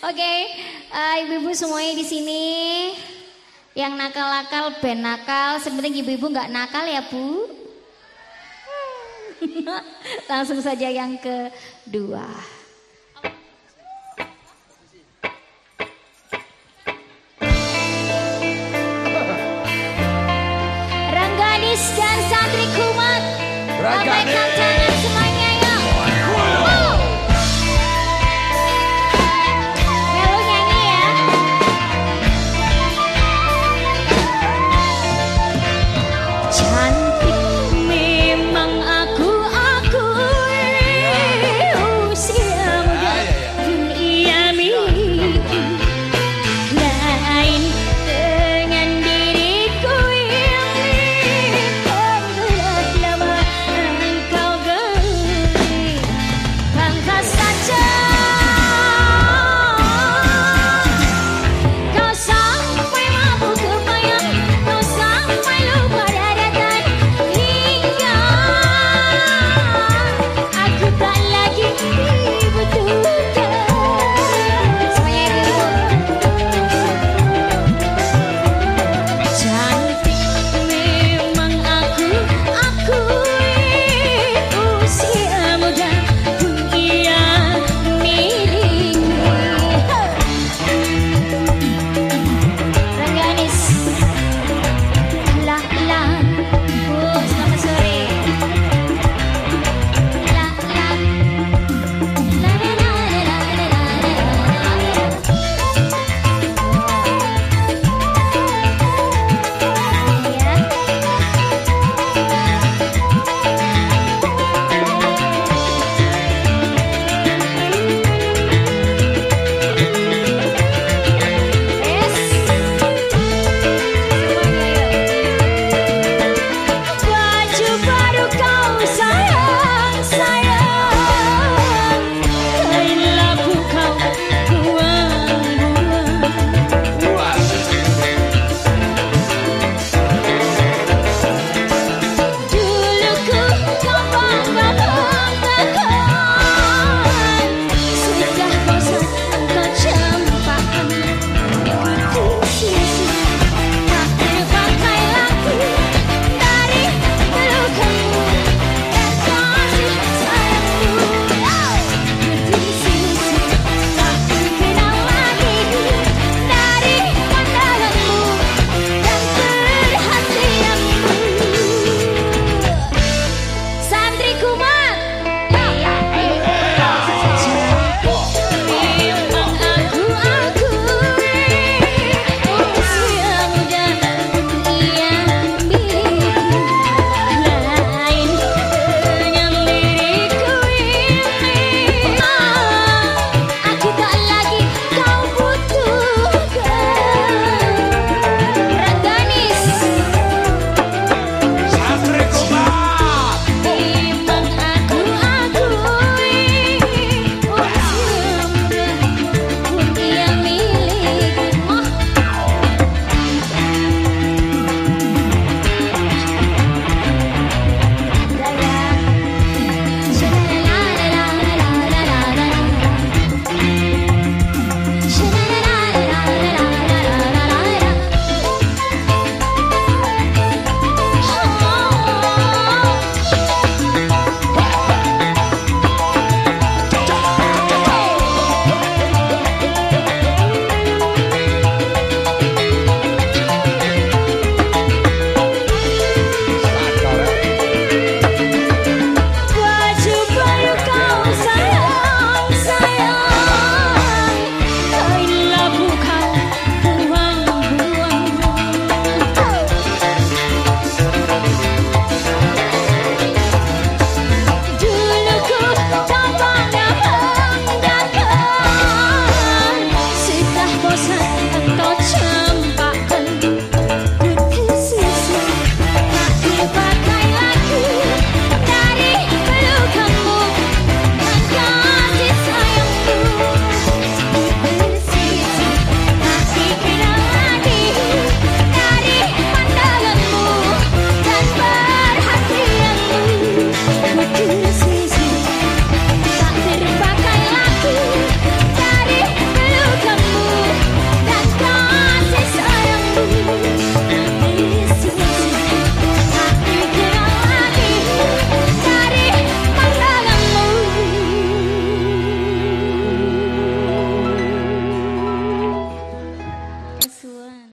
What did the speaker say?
okay. uh, eh, ibu-ibu semuanya di sini yang nakal-nakal ben nakal, sebenarnya ibu-ibu nggak nakal ya bu. Langsung saja yang kedua. Rangganis dan Satri Kumat. Rangganis.